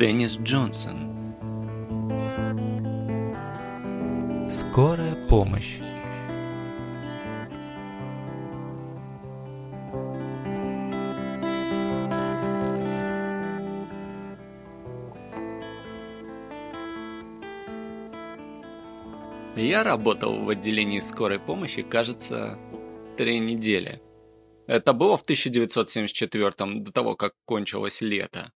Деннис Джонсон. Скорая помощь. Я работал в отделении скорой помощи, кажется, три недели. Это было в 1974 до того, как кончилось лето.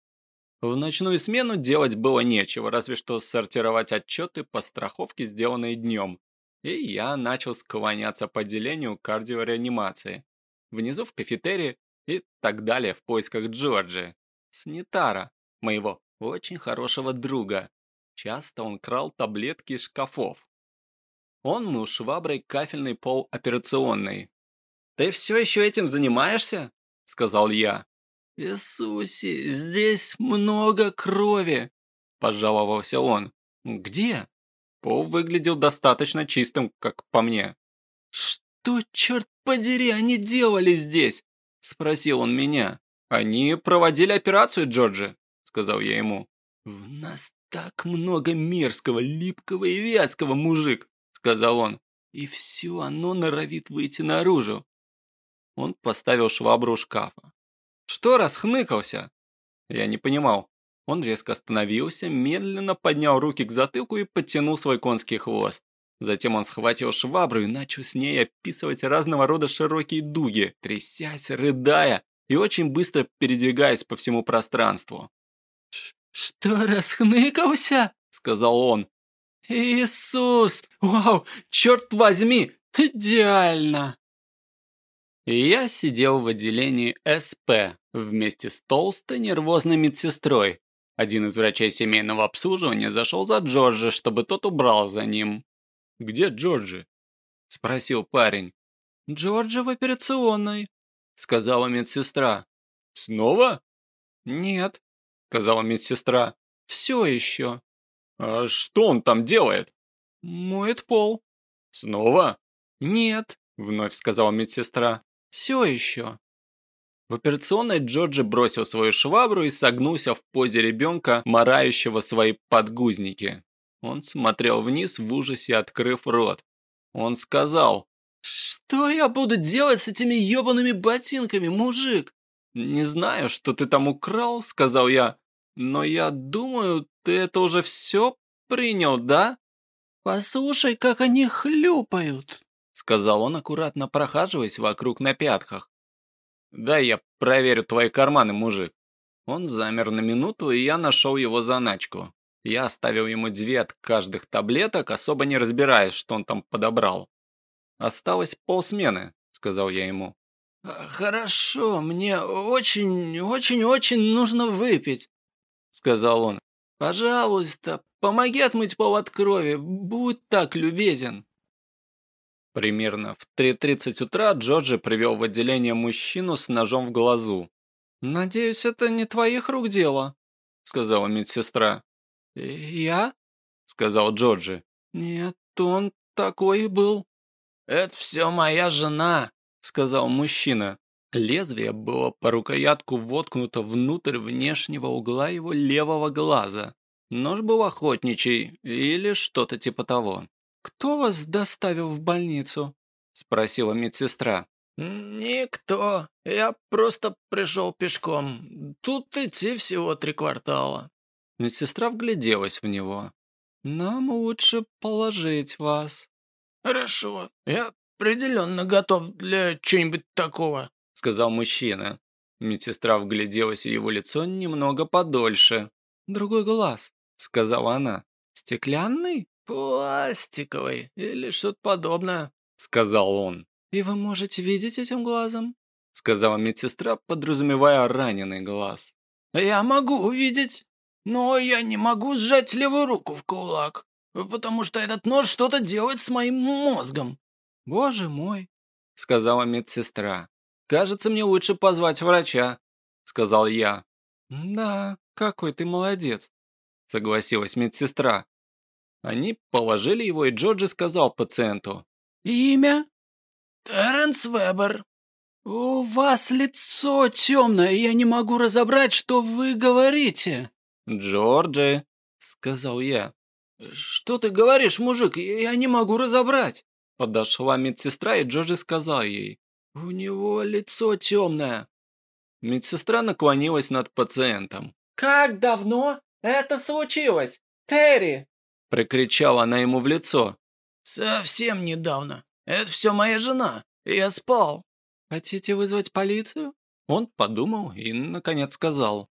В ночную смену делать было нечего, разве что сортировать отчеты по страховке, сделанные днем. И я начал склоняться по отделению кардиореанимации. Внизу в кафетерии и так далее в поисках Джорджи. Снитара, моего очень хорошего друга. Часто он крал таблетки из шкафов. Он мыл шваброй кафельный пол операционной. «Ты все еще этим занимаешься?» — сказал я. «Иисусе, здесь много крови!» – пожаловался он. «Где?» Пол выглядел достаточно чистым, как по мне. «Что, черт подери, они делали здесь?» – спросил он меня. «Они проводили операцию, Джорджи», – сказал я ему. «В нас так много мерзкого, липкого и вязкого, мужик», – сказал он. «И все оно норовит выйти наружу». Он поставил швабру у шкафа. Что расхныкался?» Я не понимал. Он резко остановился, медленно поднял руки к затылку и подтянул свой конский хвост. Затем он схватил швабру и начал с ней описывать разного рода широкие дуги, трясясь, рыдая и очень быстро передвигаясь по всему пространству. «Что расхныкался?» — сказал он. «Иисус! Вау! Черт возьми! Идеально!» И я сидел в отделении СП вместе с толстой нервозной медсестрой. Один из врачей семейного обслуживания зашел за Джорджи, чтобы тот убрал за ним. «Где Джорджи?» – спросил парень. «Джорджи в операционной», – сказала медсестра. «Снова?» «Нет», – сказала медсестра. «Все еще». «А что он там делает?» «Моет пол». «Снова?» «Нет», – вновь сказала медсестра. Все еще. В операционной Джорджи бросил свою швабру и согнулся в позе ребенка, морающего свои подгузники. Он смотрел вниз в ужасе, открыв рот. Он сказал, «Что я буду делать с этими ебаными ботинками, мужик?» «Не знаю, что ты там украл», — сказал я. «Но я думаю, ты это уже все принял, да?» «Послушай, как они хлюпают», сказал он, аккуратно прохаживаясь вокруг на пятках. «Дай я проверю твои карманы, мужик». Он замер на минуту, и я нашел его заначку. Я оставил ему две от каждых таблеток, особо не разбираясь, что он там подобрал. «Осталось полсмены», — сказал я ему. «Хорошо, мне очень, очень, очень нужно выпить», — сказал он. «Пожалуйста, помоги отмыть пол от крови, будь так любезен». Примерно в 3.30 утра Джорджи привел в отделение мужчину с ножом в глазу. «Надеюсь, это не твоих рук дело», — сказала медсестра. «Я?» — сказал Джорджи. «Нет, он такой и был». «Это все моя жена», — сказал мужчина. Лезвие было по рукоятку воткнуто внутрь внешнего угла его левого глаза. Нож был охотничий или что-то типа того. «Кто вас доставил в больницу?» – спросила медсестра. «Никто. Я просто пришел пешком. Тут идти всего три квартала». Медсестра вгляделась в него. «Нам лучше положить вас». «Хорошо. Я определенно готов для чего-нибудь такого», — сказал мужчина. Медсестра вгляделась в его лицо немного подольше. «Другой глаз», — сказала она. «Стеклянный?» «Пластиковый или что-то подобное», — сказал он. «И вы можете видеть этим глазом?» — сказала медсестра, подразумевая раненый глаз. «Я могу увидеть, но я не могу сжать левую руку в кулак, потому что этот нож что-то делает с моим мозгом». «Боже мой», — сказала медсестра. «Кажется, мне лучше позвать врача», — сказал я. «Да, какой ты молодец», — согласилась медсестра. Они положили его, и Джорджи сказал пациенту. «Имя?» «Терренс Вебер». «У вас лицо темное, я не могу разобрать, что вы говорите». «Джорджи», — сказал я. «Что ты говоришь, мужик? Я не могу разобрать!» Подошла медсестра, и Джорджи сказал ей. «У него лицо темное». Медсестра наклонилась над пациентом. «Как давно это случилось, Терри?» Прикричала она ему в лицо. «Совсем недавно. Это все моя жена. Я спал». «Хотите вызвать полицию?» Он подумал и, наконец, сказал.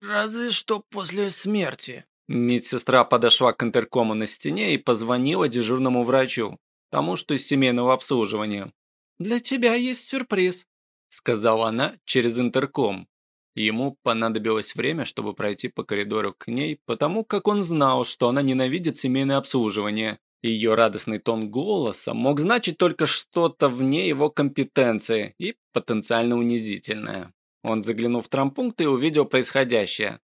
«Разве что после смерти». Медсестра подошла к интеркому на стене и позвонила дежурному врачу, тому, что из семейного обслуживания. «Для тебя есть сюрприз», — сказала она через интерком. Ему понадобилось время, чтобы пройти по коридору к ней, потому как он знал, что она ненавидит семейное обслуживание. Ее радостный тон голоса мог значить только что-то вне его компетенции и потенциально унизительное. Он заглянул в трампункт и увидел происходящее.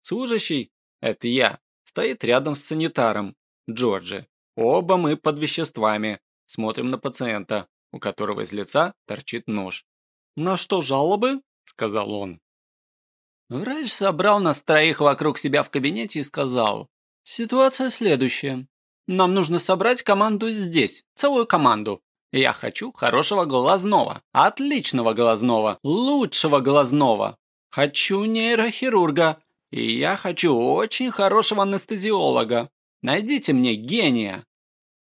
Служащий, это я, стоит рядом с санитаром, Джорджи. Оба мы под веществами. Смотрим на пациента, у которого из лица торчит нож. «На что жалобы?» – сказал он. Врач собрал нас троих вокруг себя в кабинете и сказал, «Ситуация следующая. Нам нужно собрать команду здесь, целую команду. Я хочу хорошего глазного, отличного глазного, лучшего глазного. Хочу нейрохирурга, и я хочу очень хорошего анестезиолога. Найдите мне гения.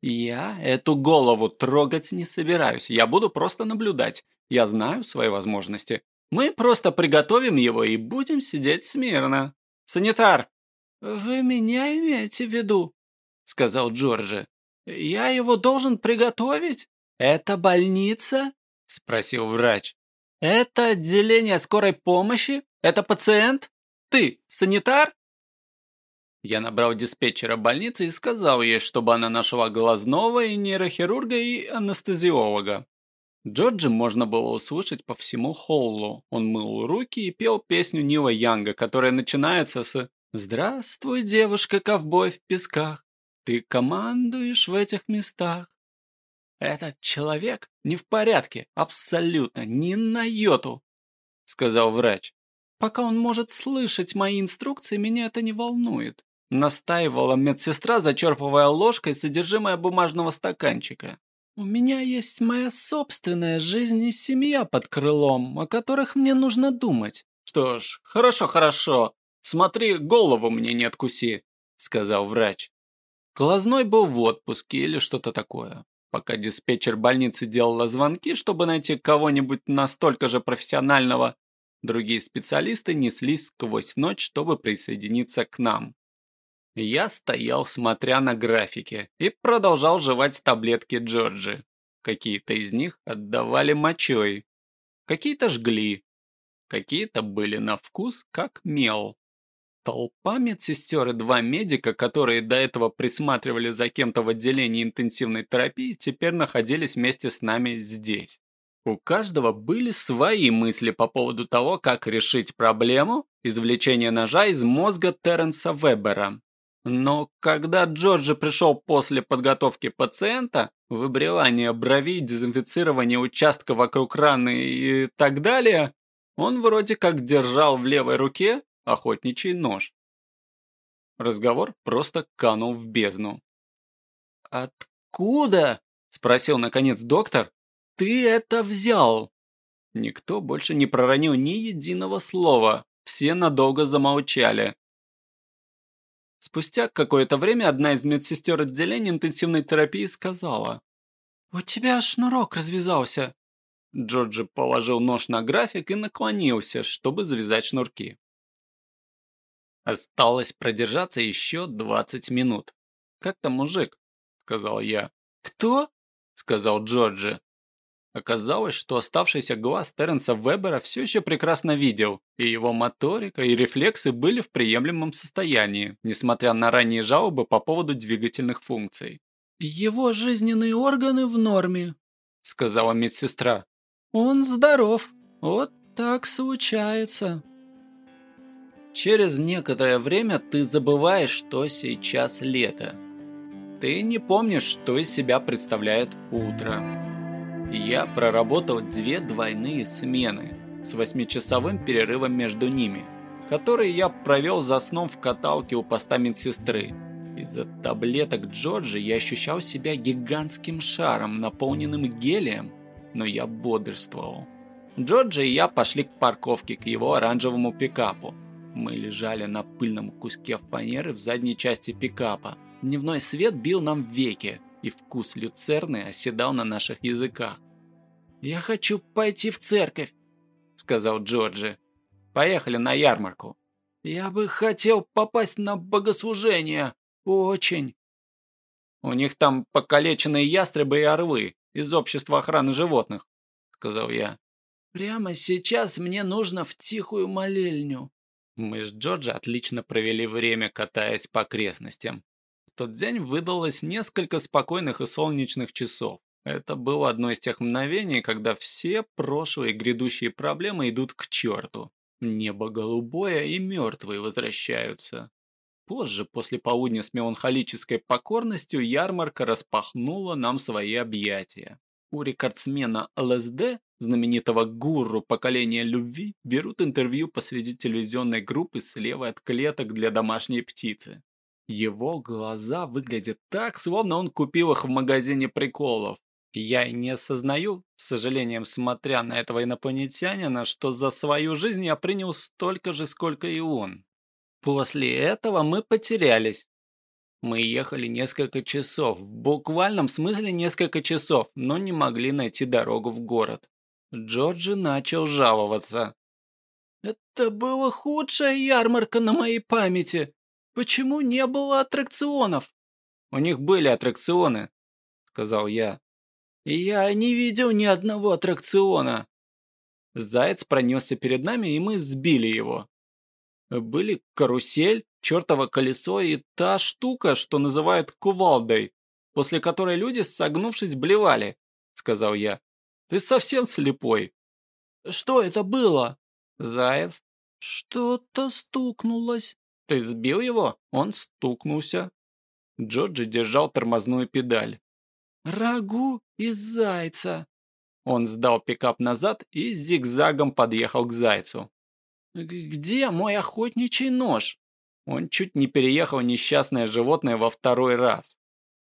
Я эту голову трогать не собираюсь, я буду просто наблюдать. Я знаю свои возможности. Мы просто приготовим его и будем сидеть смирно. Санитар!» «Вы меня имеете в виду?» — сказал Джорджи. «Я его должен приготовить?» «Это больница?» — спросил врач. «Это отделение скорой помощи? Это пациент? Ты санитар?» Я набрал диспетчера больницы и сказал ей, чтобы она нашла глазного и нейрохирурга и анестезиолога. Джорджи можно было услышать по всему холлу. Он мыл руки и пел песню Нила Янга, которая начинается с «Здравствуй, девушка-ковбой в песках, ты командуешь в этих местах». «Этот человек не в порядке, абсолютно, ни на йоту», — сказал врач. «Пока он может слышать мои инструкции, меня это не волнует», — настаивала медсестра, зачерпывая ложкой содержимое бумажного стаканчика. У меня есть моя собственная жизнь и семья под крылом, о которых мне нужно думать. Что ж, хорошо, хорошо. Смотри, голову мне не откуси, сказал врач. Глазной был в отпуске или что-то такое. Пока диспетчер больницы делала звонки, чтобы найти кого-нибудь настолько же профессионального, другие специалисты неслись сквозь ночь, чтобы присоединиться к нам. Я стоял, смотря на графики, и продолжал жевать таблетки Джорджи. Какие-то из них отдавали мочой, какие-то жгли, какие-то были на вкус как мел. Толпа медсестер и два медика, которые до этого присматривали за кем-то в отделении интенсивной терапии, теперь находились вместе с нами здесь. У каждого были свои мысли по поводу того, как решить проблему извлечения ножа из мозга Терренса Вебера. Но когда Джорджи пришел после подготовки пациента, выбривания бровей, дезинфицирования участка вокруг раны и так далее, он вроде как держал в левой руке охотничий нож. Разговор просто канул в бездну. «Откуда?» – спросил наконец доктор. «Ты это взял?» Никто больше не проронил ни единого слова. Все надолго замолчали. Спустя какое-то время одна из медсестер отделения интенсивной терапии сказала. «У тебя шнурок развязался». Джорджи положил нож на график и наклонился, чтобы завязать шнурки. Осталось продержаться еще 20 минут. «Как там мужик?» — сказал я. «Кто?» — сказал Джорджи. Оказалось, что оставшийся глаз Терренса Вебера все еще прекрасно видел, и его моторика и рефлексы были в приемлемом состоянии, несмотря на ранние жалобы по поводу двигательных функций. «Его жизненные органы в норме», — сказала медсестра. «Он здоров. Вот так случается». Через некоторое время ты забываешь, что сейчас лето. Ты не помнишь, что из себя представляет утро. Я проработал две двойные смены с восьмичасовым перерывом между ними. который я провел за сном в каталке у поста медсестры. Из-за таблеток Джорджи я ощущал себя гигантским шаром, наполненным гелием, но я бодрствовал. Джорджи и я пошли к парковке, к его оранжевому пикапу. Мы лежали на пыльном куске фанеры в задней части пикапа. Дневной свет бил нам в веки, и вкус люцерны оседал на наших языках. «Я хочу пойти в церковь», — сказал Джорджи. «Поехали на ярмарку». «Я бы хотел попасть на богослужение. Очень». «У них там покалеченные ястребы и орлы из общества охраны животных», — сказал я. «Прямо сейчас мне нужно в тихую молельню». Мы с Джорджи отлично провели время, катаясь по окрестностям. Тот день выдалось несколько спокойных и солнечных часов. Это было одно из тех мгновений, когда все прошлые грядущие проблемы идут к черту. Небо голубое и мертвые возвращаются. Позже, после полудня с меланхолической покорностью, ярмарка распахнула нам свои объятия. У рекордсмена ЛСД, знаменитого гуру поколения любви, берут интервью посреди телевизионной группы слева от клеток для домашней птицы. Его глаза выглядят так, словно он купил их в магазине приколов. Я и не осознаю, с сожалением смотря на этого инопланетянина, что за свою жизнь я принял столько же, сколько и он. После этого мы потерялись. Мы ехали несколько часов, в буквальном смысле несколько часов, но не могли найти дорогу в город. Джорджи начал жаловаться. «Это была худшая ярмарка на моей памяти. Почему не было аттракционов?» «У них были аттракционы», — сказал я. «Я не видел ни одного аттракциона». Заяц пронесся перед нами, и мы сбили его. Были карусель, чертово колесо и та штука, что называют кувалдой, после которой люди, согнувшись, блевали, сказал я. Ты совсем слепой. Что это было? Заяц. Что-то стукнулось. Ты сбил его? Он стукнулся. Джорджи держал тормозную педаль. «Рагу из зайца!» Он сдал пикап назад и зигзагом подъехал к зайцу. «Где мой охотничий нож?» Он чуть не переехал несчастное животное во второй раз.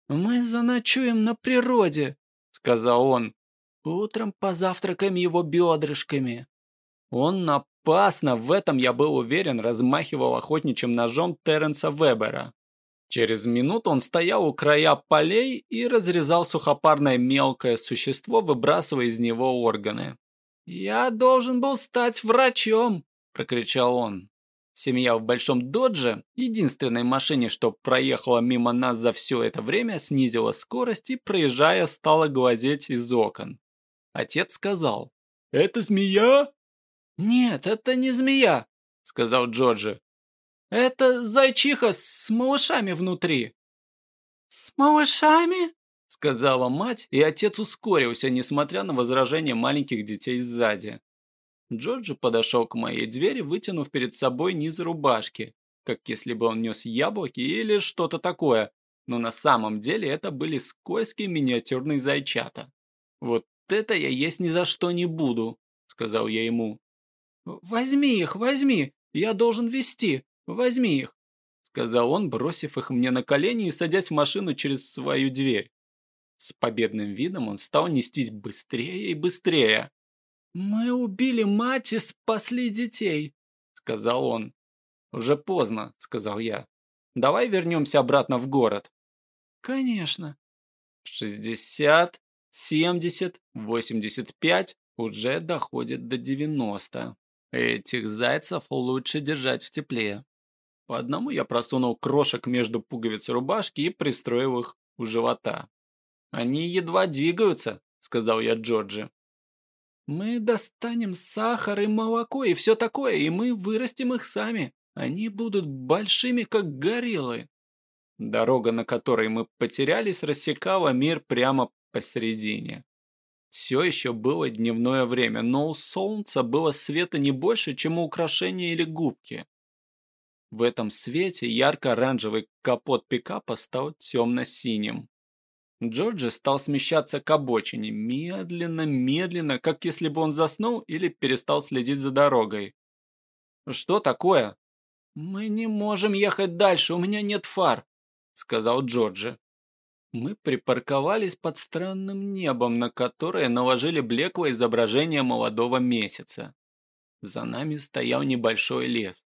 «Мы заночуем на природе», — сказал он. «Утром позавтракаем его бедрышками». Он опасно, в этом я был уверен, размахивал охотничьим ножом Терренса Вебера. Через минуту он стоял у края полей и разрезал сухопарное мелкое существо, выбрасывая из него органы. «Я должен был стать врачом», – прокричал он. Семья в большом додже, единственной машине, что проехала мимо нас за все это время, снизила скорость и, проезжая, стала глазеть из окон. Отец сказал, «Это змея?» «Нет, это не змея», — сказал Джорджи. «Это зайчиха с малышами внутри». «С малышами?» — сказала мать, и отец ускорился, несмотря на возражения маленьких детей сзади. Джорджи подошел к моей двери, вытянув перед собой низ рубашки, как если бы он нес яблоки или что-то такое, но на самом деле это были скользкие миниатюрные зайчата. «Вот это я есть ни за что не буду», — сказал я ему. «Возьми их, возьми, я должен вести, возьми их», — сказал он, бросив их мне на колени и садясь в машину через свою дверь. С победным видом он стал нестись быстрее и быстрее. «Мы убили мать и спасли детей», — сказал он. «Уже поздно», — сказал я. «Давай вернемся обратно в город». «Конечно». «Шестьдесят, семьдесят, восемьдесят пять уже доходит до девяносто. Этих зайцев лучше держать в тепле». По одному я просунул крошек между пуговиц рубашки и пристроил их у живота. «Они едва двигаются», — сказал я Джорджи. Мы достанем сахар и молоко и все такое, и мы вырастим их сами. Они будут большими, как гориллы. Дорога, на которой мы потерялись, рассекала мир прямо посередине. Все еще было дневное время, но у солнца было света не больше, чем у украшения или губки. В этом свете ярко-оранжевый капот пикапа стал темно-синим. Джорджи стал смещаться к обочине, медленно, медленно, как если бы он заснул или перестал следить за дорогой. Что такое? Мы не можем ехать дальше, у меня нет фар, сказал Джорджи. Мы припарковались под странным небом, на которое наложили блеклое изображение молодого месяца. За нами стоял небольшой лес.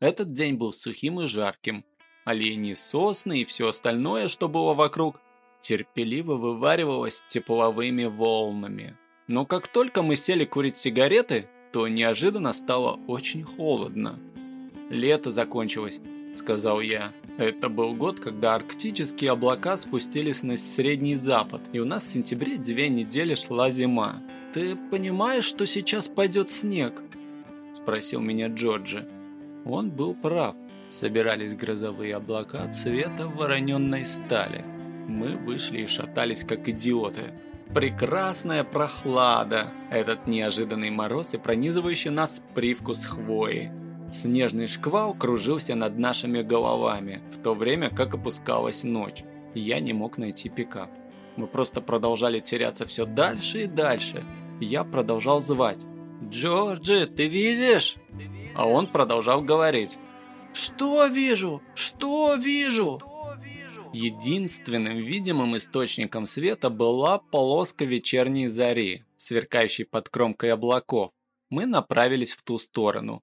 Этот день был сухим и жарким. Олени, сосны и все остальное, что было вокруг, терпеливо вываривалось тепловыми волнами. Но как только мы сели курить сигареты, то неожиданно стало очень холодно. «Лето закончилось», — сказал я. Это был год, когда арктические облака спустились на Средний Запад, и у нас в сентябре две недели шла зима. «Ты понимаешь, что сейчас пойдет снег?» – спросил меня Джорджи. Он был прав. Собирались грозовые облака цвета вороненной стали. Мы вышли и шатались, как идиоты. Прекрасная прохлада, этот неожиданный мороз и пронизывающий нас привкус хвои. Снежный шквал кружился над нашими головами, в то время как опускалась ночь. Я не мог найти пикап. Мы просто продолжали теряться все дальше и дальше. Я продолжал звать. «Джорджи, ты видишь?» А он продолжал говорить. «Что вижу? Что вижу?» Единственным видимым источником света была полоска вечерней зари, сверкающей под кромкой облаков. Мы направились в ту сторону.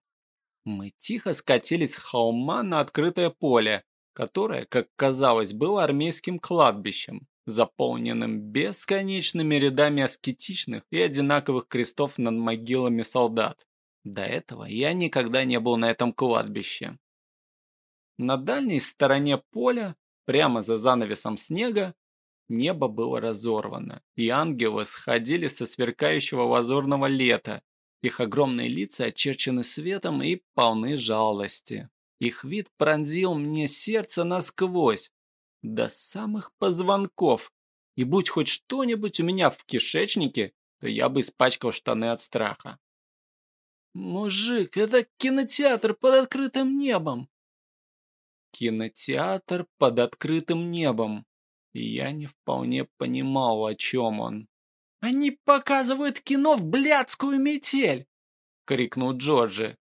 Мы тихо скатились с холма на открытое поле, которое, как казалось, было армейским кладбищем, заполненным бесконечными рядами аскетичных и одинаковых крестов над могилами солдат. До этого я никогда не был на этом кладбище. На дальней стороне поля, прямо за занавесом снега, небо было разорвано, и ангелы сходили со сверкающего лазурного лета, их огромные лица очерчены светом и полны жалости. Их вид пронзил мне сердце насквозь, до самых позвонков. И будь хоть что-нибудь у меня в кишечнике, то я бы испачкал штаны от страха. «Мужик, это кинотеатр под открытым небом!» Кинотеатр под открытым небом. И я не вполне понимал, о чем он. «Они показывают кино в блядскую метель!» — крикнул Джорджи.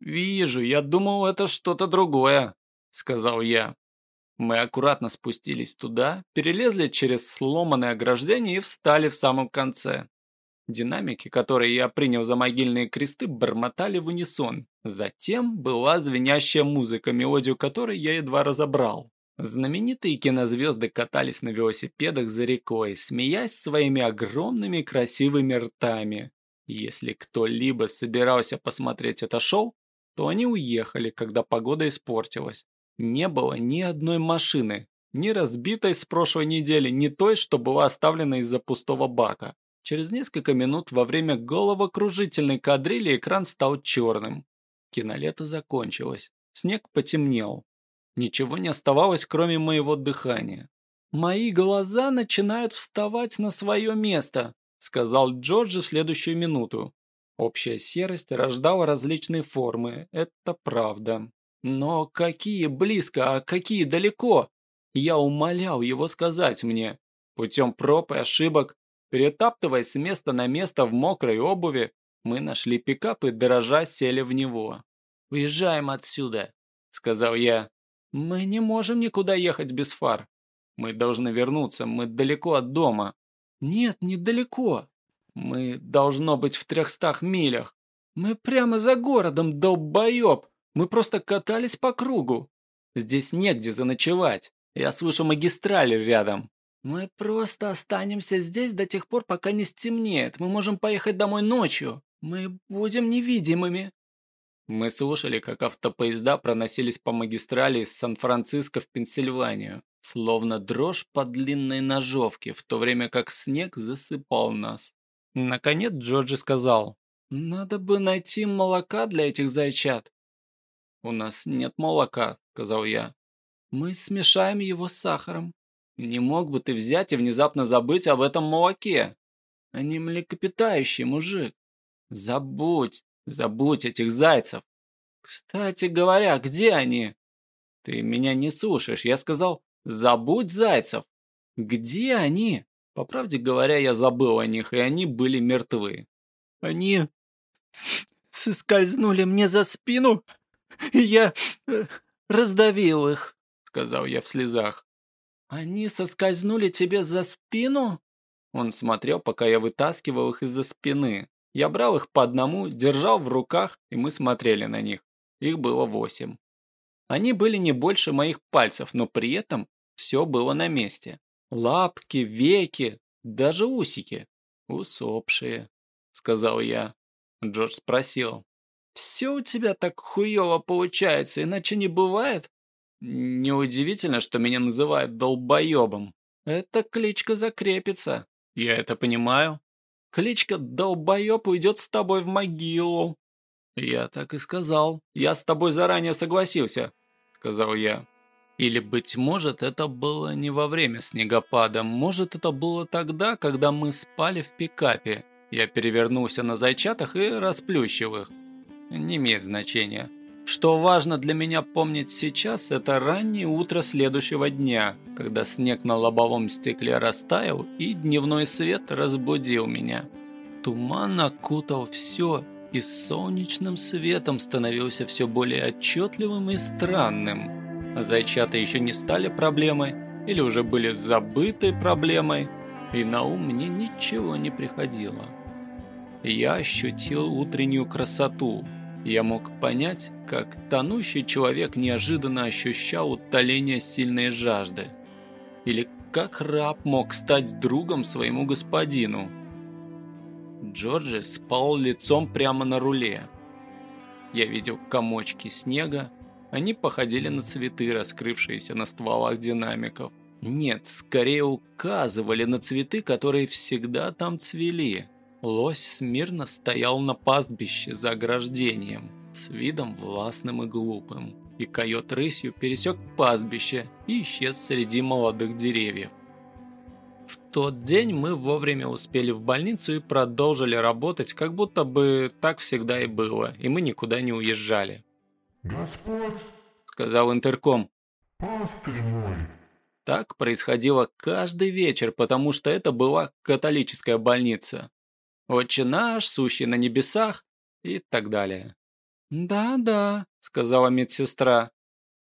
«Вижу, я думал, это что-то другое», — сказал я. Мы аккуратно спустились туда, перелезли через сломанное ограждение и встали в самом конце. Динамики, которые я принял за могильные кресты, бормотали в унисон. Затем была звенящая музыка, мелодию которой я едва разобрал. Знаменитые кинозвезды катались на велосипедах за рекой, смеясь своими огромными красивыми ртами. Если кто-либо собирался посмотреть это шоу, то они уехали, когда погода испортилась. Не было ни одной машины, ни разбитой с прошлой недели, ни той, что была оставлена из-за пустого бака. Через несколько минут во время головокружительной кадрили экран стал черным. Кинолето закончилось. Снег потемнел. Ничего не оставалось, кроме моего дыхания. «Мои глаза начинают вставать на свое место», сказал Джорджи в следующую минуту. Общая серость рождала различные формы, это правда. Но какие близко, а какие далеко? Я умолял его сказать мне. Путем проб и ошибок, перетаптываясь с места на место в мокрой обуви, мы нашли пикап и, дрожа, сели в него. «Уезжаем отсюда», — сказал я. «Мы не можем никуда ехать без фар. Мы должны вернуться, мы далеко от дома». «Нет, недалеко. Мы должно быть в трехстах милях. Мы прямо за городом, долбоеб. Мы просто катались по кругу. Здесь негде заночевать. Я слышу магистраль рядом». «Мы просто останемся здесь до тех пор, пока не стемнеет. Мы можем поехать домой ночью. Мы будем невидимыми». Мы слушали, как автопоезда проносились по магистрали из Сан-Франциско в Пенсильванию, словно дрожь по длинной ножовке, в то время как снег засыпал нас. Наконец Джорджи сказал, «Надо бы найти молока для этих зайчат». «У нас нет молока», — сказал я. «Мы смешаем его с сахаром. Не мог бы ты взять и внезапно забыть об этом молоке? Они млекопитающие, мужик. Забудь, Забудь этих зайцев. Кстати говоря, где они? Ты меня не слушаешь. Я сказал, забудь зайцев. Где они? По правде говоря, я забыл о них, и они были мертвы. Они соскользнули мне за спину, и я э, раздавил их», — сказал я в слезах. «Они соскользнули тебе за спину?» Он смотрел, пока я вытаскивал их из-за спины. Я брал их по одному, держал в руках, и мы смотрели на них. Их было восемь. Они были не больше моих пальцев, но при этом все было на месте. Лапки, веки, даже усики. Усопшие, сказал я. Джордж спросил. «Все у тебя так хуево получается, иначе не бывает?» Неудивительно, что меня называют долбоебом. Эта кличка закрепится. Я это понимаю. Кличка долбоеб уйдет с тобой в могилу. Я так и сказал. Я с тобой заранее согласился, сказал я. Или, быть может, это было не во время снегопада. Может, это было тогда, когда мы спали в пикапе. Я перевернулся на зайчатах и расплющил их. Не имеет значения. Что важно для меня помнить сейчас, это раннее утро следующего дня, когда снег на лобовом стекле растаял и дневной свет разбудил меня. Туман окутал все, и солнечным светом становился все более отчетливым и странным. Зайчата еще не стали проблемой, или уже были забытой проблемой, и на ум мне ничего не приходило. Я ощутил утреннюю красоту – я мог понять, как тонущий человек неожиданно ощущал утоление сильной жажды. Или как раб мог стать другом своему господину. Джорджи спал лицом прямо на руле. Я видел комочки снега, они походили на цветы, раскрывшиеся на стволах динамиков. Нет, скорее указывали на цветы, которые всегда там цвели. Лось смирно стоял на пастбище за ограждением, с видом властным и глупым, и койот рысью пересек пастбище и исчез среди молодых деревьев. В тот день мы вовремя успели в больницу и продолжили работать, как будто бы так всегда и было, и мы никуда не уезжали. «Господь!» — сказал интерком. «Пастырь мой!» Так происходило каждый вечер, потому что это была католическая больница. «Отче наш, сущий на небесах» и так далее. «Да-да», — сказала медсестра.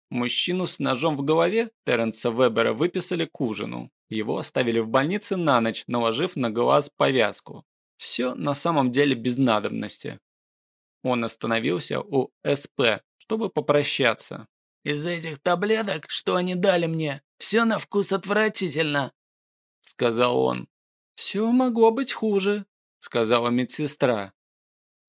Мужчину с ножом в голове Терренса Вебера выписали к ужину. Его оставили в больнице на ночь, наложив на глаз повязку. Все на самом деле без надобности. Он остановился у СП, чтобы попрощаться. «Из этих таблеток, что они дали мне, все на вкус отвратительно», — сказал он. «Все могло быть хуже», — сказала медсестра.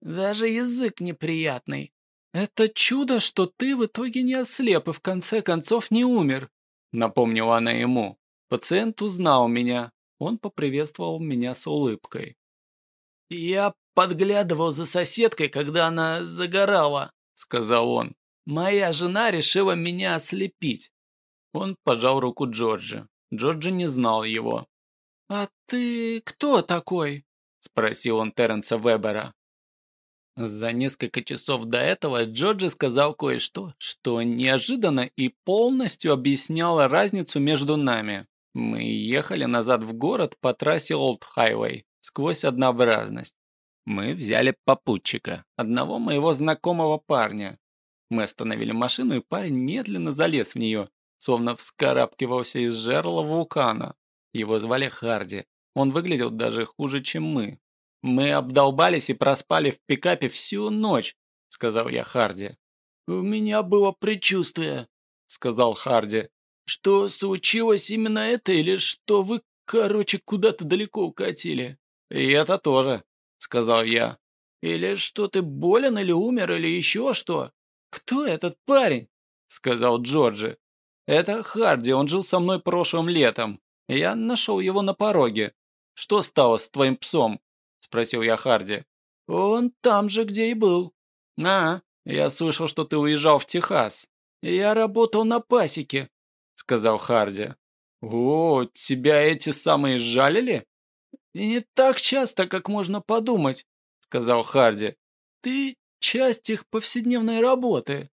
«Даже язык неприятный». «Это чудо, что ты в итоге не ослеп и в конце концов не умер», — напомнила она ему. Пациент узнал меня. Он поприветствовал меня с улыбкой. «Я подглядывал за соседкой, когда она загорала», — сказал он. «Моя жена решила меня ослепить». Он пожал руку Джорджи. Джорджи не знал его. «А ты кто такой?» – спросил он Терренса Вебера. За несколько часов до этого Джорджи сказал кое-что, что неожиданно и полностью объясняло разницу между нами. Мы ехали назад в город по трассе Олд Хайвей, сквозь однообразность. Мы взяли попутчика, одного моего знакомого парня. Мы остановили машину, и парень медленно залез в нее, словно вскарабкивался из жерла вулкана. Его звали Харди, он выглядел даже хуже, чем мы. Мы обдолбались и проспали в пикапе всю ночь, сказал я Харди. У меня было предчувствие, сказал Харди. Что случилось именно это или что вы, короче, куда-то далеко укатили? И это тоже, сказал я. Или что ты болен или умер или еще что? Кто этот парень? сказал Джорджи. Это Харди, он жил со мной прошлым летом. Я нашел его на пороге. «Что стало с твоим псом?» – спросил я Харди. «Он там же, где и был». «А, я слышал, что ты уезжал в Техас». «Я работал на пасеке», – сказал Харди. «О, тебя эти самые жалили?» «Не так часто, как можно подумать», – сказал Харди. «Ты часть их повседневной работы.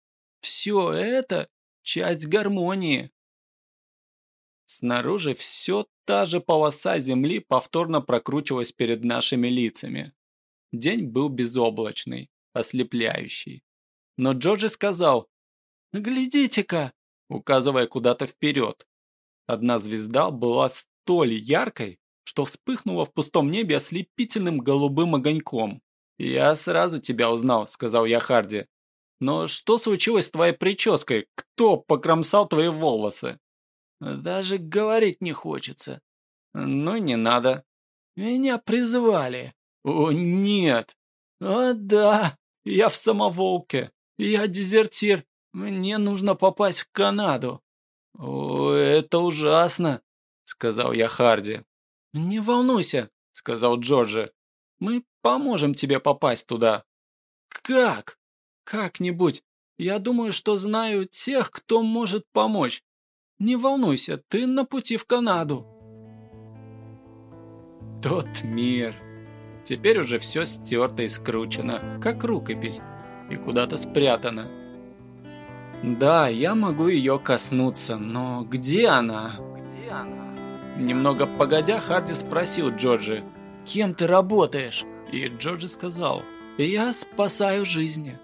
Все это часть гармонии». Снаружи все та же полоса земли повторно прокручивалась перед нашими лицами. День был безоблачный. ослепляющий. Но Джорджи сказал «Глядите-ка!» указывая куда-то вперед. Одна звезда была столь яркой, что вспыхнула в пустом небе ослепительным голубым огоньком. «Я сразу тебя узнал», — сказал я Харди. «Но что случилось с твоей прической? Кто покромсал твои волосы?» «Даже говорить не хочется». «Ну, не надо». «Меня призвали». «О, нет». «О, да, я в самоволке. Я дезертир. Мне нужно попасть в Канаду». «О, это ужасно», — сказал я Харди. «Не волнуйся», — сказал Джорджи. «Мы поможем тебе попасть туда». «Как?» «Как-нибудь. Я думаю, что знаю тех, кто может помочь. Не волнуйся, ты на пути в Канаду». Тот мир. Теперь уже все стерто и скручено, как рукопись, и куда-то спрятано. Да, я могу ее коснуться, но где она? Где она? Немного погодя, Харди спросил Джорджи, «Кем ты работаешь?» И Джорджи сказал, «Я спасаю жизни».